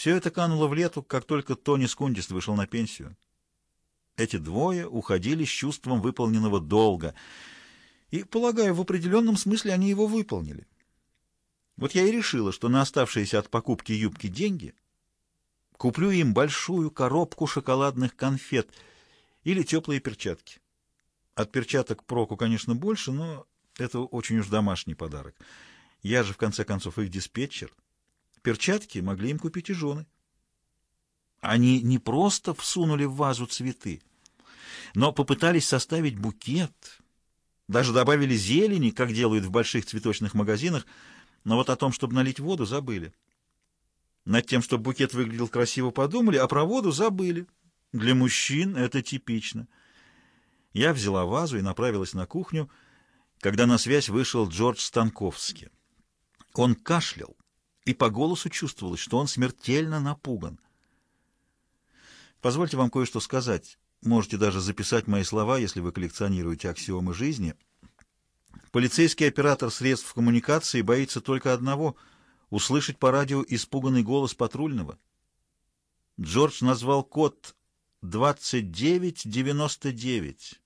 Все это кануло в лету, как только Тони Скундист вышел на пенсию. Эти двое уходили с чувством выполненного долга. И, полагаю, в определенном смысле они его выполнили. Вот я и решила, что на оставшиеся от покупки юбки деньги куплю им большую коробку шоколадных конфет или теплые перчатки. От перчаток проку, конечно, больше, но это очень уж домашний подарок. Я же, в конце концов, их диспетчер. Перчатки могли им купить и жены. Они не просто всунули в вазу цветы, но попытались составить букет. Даже добавили зелени, как делают в больших цветочных магазинах, но вот о том, чтобы налить воду, забыли. Над тем, чтобы букет выглядел красиво, подумали, а про воду забыли. Для мужчин это типично. Я взяла вазу и направилась на кухню, когда на связь вышел Джордж Станковский. Он кашлял, и по голосу чувствовалось, что он смертельно напуган. Позвольте вам кое-что сказать. Можете даже записать мои слова, если вы коллекционируете аксиомы жизни. Полицейский оператор средств коммуникации боится только одного — услышать по радио испуганный голос патрульного. Джордж назвал код 2999.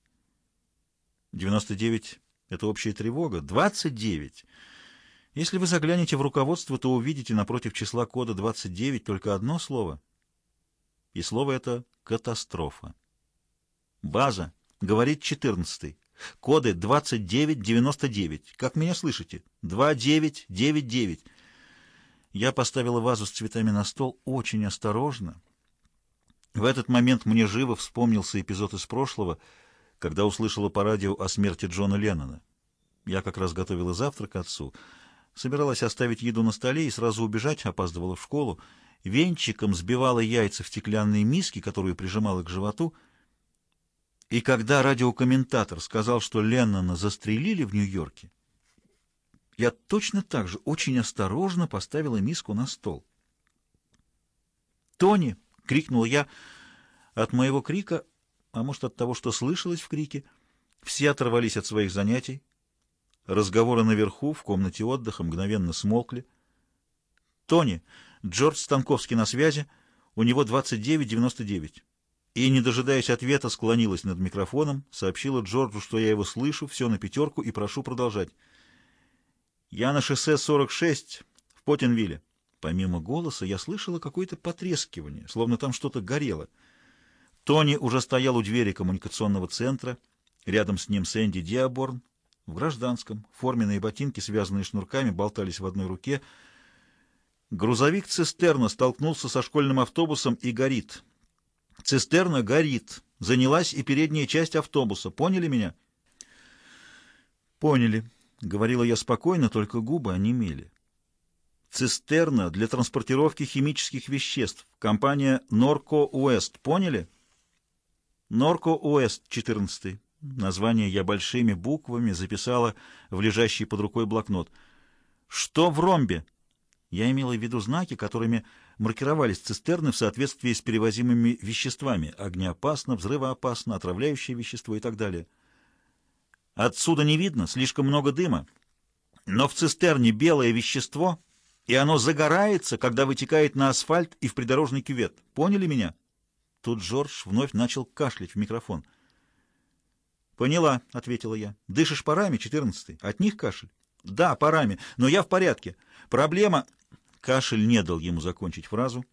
99 — это общая тревога. 29. Если вы заглянете в руководство, то увидите напротив числа кода 29 только одно слово. И слово это «катастрофа». База, говорит 14 Коды 2999. Как меня слышите? 2999. Я поставила вазу с цветами на стол очень осторожно. В этот момент мне живо вспомнился эпизод из прошлого, когда услышала по радио о смерти Джона Леннона. Я как раз готовила завтрак отцу, собиралась оставить еду на столе и сразу убежать, опаздывала в школу, венчиком сбивала яйца в стеклянные миски, которую прижимала к животу, и когда радиокомментатор сказал, что Леннона застрелили в Нью-Йорке, я точно так же очень осторожно поставила миску на стол. «Тони!» — крикнул я. От моего крика, а может от того, что слышалось в крике, все оторвались от своих занятий. Разговоры наверху, в комнате отдыха, мгновенно смолкли. «Тони! Джордж Станковский на связи. У него 29.99» и, не дожидаясь ответа, склонилась над микрофоном, сообщила Джорджу, что я его слышу, все на пятерку и прошу продолжать. «Я на шоссе 46 в Потенвилле». Помимо голоса я слышала какое-то потрескивание, словно там что-то горело. Тони уже стоял у двери коммуникационного центра, рядом с ним Сэнди Диаборн, в гражданском, форменные ботинки, связанные шнурками, болтались в одной руке. Грузовик «Цистерна» столкнулся со школьным автобусом и горит — Цистерна горит. Занялась и передняя часть автобуса. Поняли меня? Поняли. Говорила я спокойно, только губы онемели. Цистерна для транспортировки химических веществ. Компания Норко Уэст. Поняли? Норко Уэст, 14. Название я большими буквами записала в лежащий под рукой блокнот. Что в ромбе? Я имела в виду знаки, которыми маркировались цистерны в соответствии с перевозимыми веществами – огнеопасно, взрывоопасно, отравляющее вещество и так далее. Отсюда не видно, слишком много дыма. Но в цистерне белое вещество, и оно загорается, когда вытекает на асфальт и в придорожный кювет. Поняли меня? Тут Джордж вновь начал кашлять в микрофон. «Поняла», — ответила я. «Дышишь парами, четырнадцатый? От них кашель?» «Да, парами, но я в порядке. Проблема...» Кашель не дал ему закончить фразу.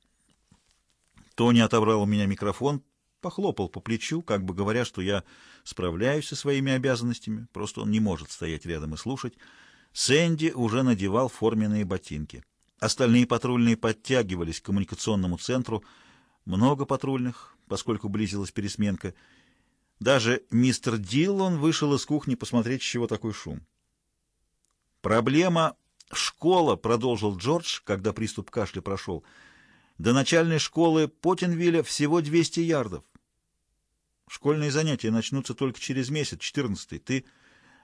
Тони отобрал у меня микрофон, похлопал по плечу, как бы говоря, что я справляюсь со своими обязанностями, просто он не может стоять рядом и слушать. Сэнди уже надевал форменные ботинки. Остальные патрульные подтягивались к коммуникационному центру. Много патрульных, поскольку близилась пересменка. Даже мистер Диллон вышел из кухни посмотреть, с чего такой шум. Проблема «Школа», — продолжил Джордж, когда приступ кашля прошел, — «до начальной школы Потенвилля всего 200 ярдов. Школьные занятия начнутся только через месяц, 14-й. Ты...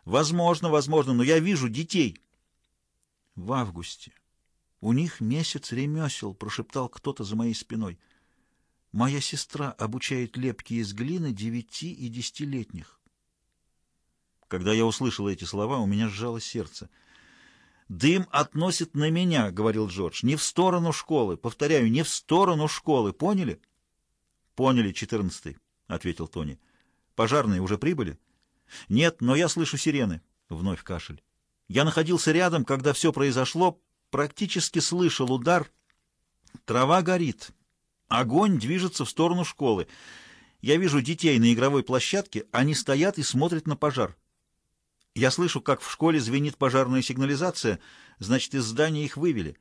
Возможно, возможно, но я вижу детей». «В августе. У них месяц ремесел», — прошептал кто-то за моей спиной. «Моя сестра обучает лепки из глины девяти и десятилетних». Когда я услышал эти слова, у меня сжало сердце — «Дым относит на меня», — говорил Джордж, — «не в сторону школы. Повторяю, не в сторону школы. Поняли?» «Поняли, четырнадцатый», — ответил Тони. «Пожарные уже прибыли?» «Нет, но я слышу сирены», — вновь кашель. «Я находился рядом, когда все произошло, практически слышал удар. Трава горит. Огонь движется в сторону школы. Я вижу детей на игровой площадке, они стоят и смотрят на пожар. Я слышу, как в школе звенит пожарная сигнализация, значит, из здания их вывели.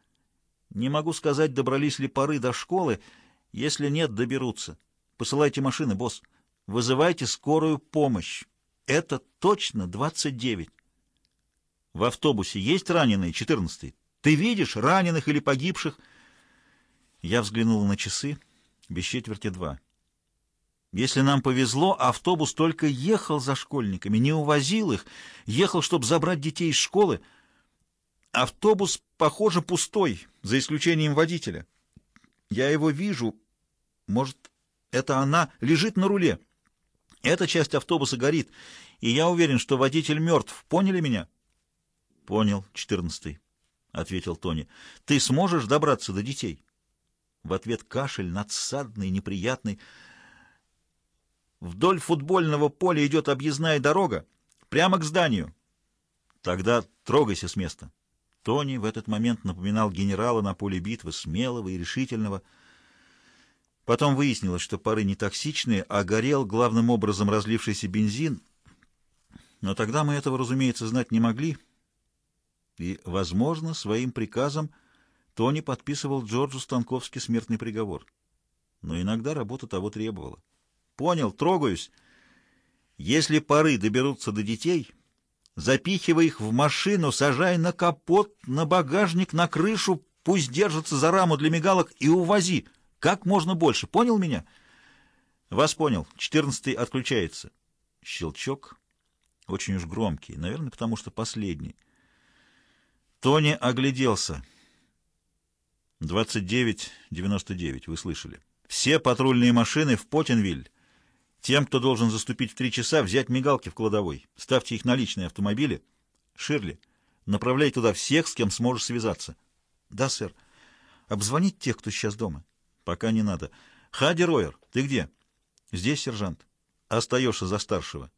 Не могу сказать, добрались ли поры до школы. Если нет, доберутся. Посылайте машины, босс. Вызывайте скорую помощь. Это точно 29. В автобусе есть раненые, 14 Ты видишь раненых или погибших? Я взглянул на часы. Без четверти два. Если нам повезло, автобус только ехал за школьниками, не увозил их, ехал, чтобы забрать детей из школы. Автобус, похоже, пустой, за исключением водителя. Я его вижу. Может, это она лежит на руле. Эта часть автобуса горит, и я уверен, что водитель мертв. Поняли меня? Понял, четырнадцатый, — ответил Тони. Ты сможешь добраться до детей? В ответ кашель, надсадный, неприятный. Вдоль футбольного поля идет объездная дорога, прямо к зданию. Тогда трогайся с места. Тони в этот момент напоминал генерала на поле битвы, смелого и решительного. Потом выяснилось, что пары не токсичные, а горел главным образом разлившийся бензин. Но тогда мы этого, разумеется, знать не могли. И, возможно, своим приказом Тони подписывал Джорджу Станковский смертный приговор. Но иногда работа того требовала. Понял, трогаюсь. Если пары доберутся до детей, запихивай их в машину, сажай на капот, на багажник, на крышу, пусть держатся за раму для мигалок и увози. Как можно больше. Понял меня? Вас понял. Четырнадцатый отключается. Щелчок. Очень уж громкий. Наверное, потому что последний. Тони огляделся. 29-99, вы слышали. Все патрульные машины в Потенвиль. Тем, кто должен заступить в три часа, взять мигалки в кладовой. Ставьте их на личные автомобили. Ширли, направляй туда всех, с кем сможешь связаться. Да, сэр. Обзвонить тех, кто сейчас дома? Пока не надо. Хади Ройер, ты где? Здесь, сержант. Остаешься за старшего.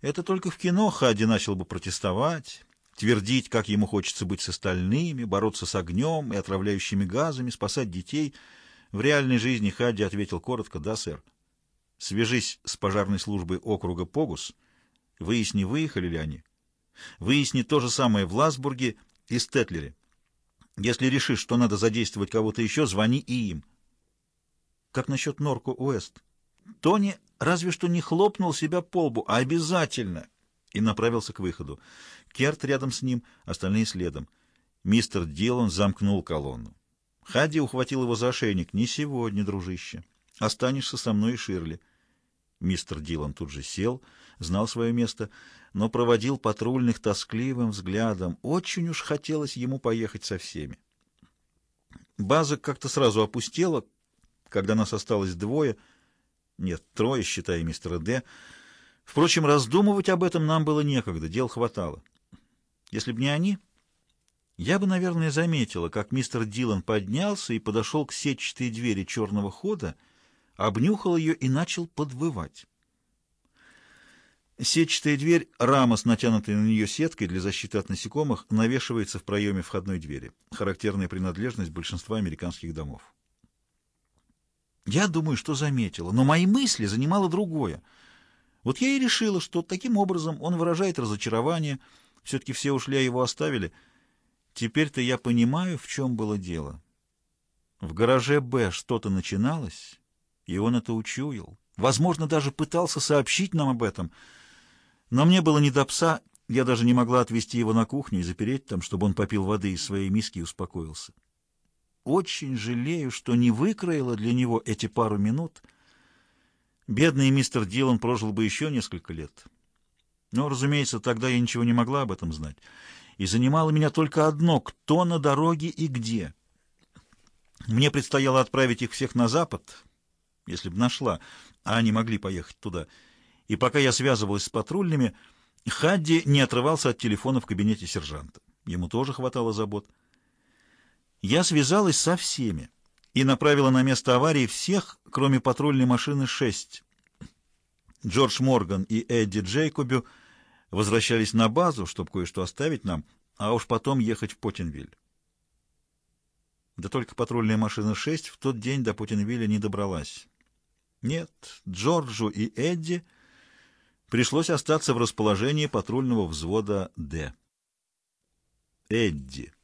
Это только в кино Хади начал бы протестовать, твердить, как ему хочется быть с остальными, бороться с огнем и отравляющими газами, спасать детей. В реальной жизни Хади ответил коротко «Да, сэр». Свяжись с пожарной службой округа Погус, выясни, выехали ли они. Выясни то же самое в Ласбурге и Стетлере. Если решишь, что надо задействовать кого-то еще, звони и им. Как насчет Норко Уэст? Тони разве что не хлопнул себя по лбу, а обязательно, и направился к выходу. Керт рядом с ним, остальные следом. Мистер Дилан замкнул колонну. Хади ухватил его за ошейник. «Не сегодня, дружище». Останешься со мной и Ширли. Мистер Дилан тут же сел, знал свое место, но проводил патрульных тоскливым взглядом. Очень уж хотелось ему поехать со всеми. База как-то сразу опустела, когда нас осталось двое, нет, трое, считая мистера Д. Впрочем, раздумывать об этом нам было некогда, дел хватало. Если бы не они, я бы, наверное, заметила, как мистер Дилан поднялся и подошел к сетчатой двери черного хода, обнюхал ее и начал подвывать. Сетчатая дверь, рама с натянутой на нее сеткой для защиты от насекомых, навешивается в проеме входной двери. Характерная принадлежность большинства американских домов. Я думаю, что заметила, но мои мысли занимало другое. Вот я и решила, что таким образом он выражает разочарование. Все-таки все ушли, а его оставили. Теперь-то я понимаю, в чем было дело. В гараже «Б» что-то начиналось, и он это учуял. Возможно, даже пытался сообщить нам об этом. Но мне было не до пса, я даже не могла отвезти его на кухню и запереть там, чтобы он попил воды из своей миски и успокоился. Очень жалею, что не выкроила для него эти пару минут. Бедный мистер Дилан прожил бы еще несколько лет. Но, разумеется, тогда я ничего не могла об этом знать. И занимало меня только одно — кто на дороге и где. Мне предстояло отправить их всех на запад, если бы нашла, а они могли поехать туда. И пока я связывалась с патрульными, Хадди не отрывался от телефона в кабинете сержанта. Ему тоже хватало забот. Я связалась со всеми и направила на место аварии всех, кроме патрульной машины 6. Джордж Морган и Эдди Джейкобю возвращались на базу, чтобы кое-что оставить нам, а уж потом ехать в Поттенвиль. Да только патрульная машина 6 в тот день до Поттенвилля не добралась. Нет, Джорджу и Эдди пришлось остаться в расположении патрульного взвода «Д». Эдди.